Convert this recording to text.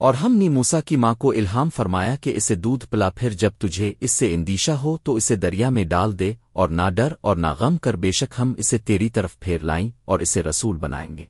اور ہم نے موسا کی ماں کو الہام فرمایا کہ اسے دودھ پلا پھر جب تجھے اس سے اندیشہ ہو تو اسے دریا میں ڈال دے اور نہ ڈر اور نہ غم کر، بے شک ہم اسے تیری طرف پھیر لائیں اور اسے رسول بنائیں گے۔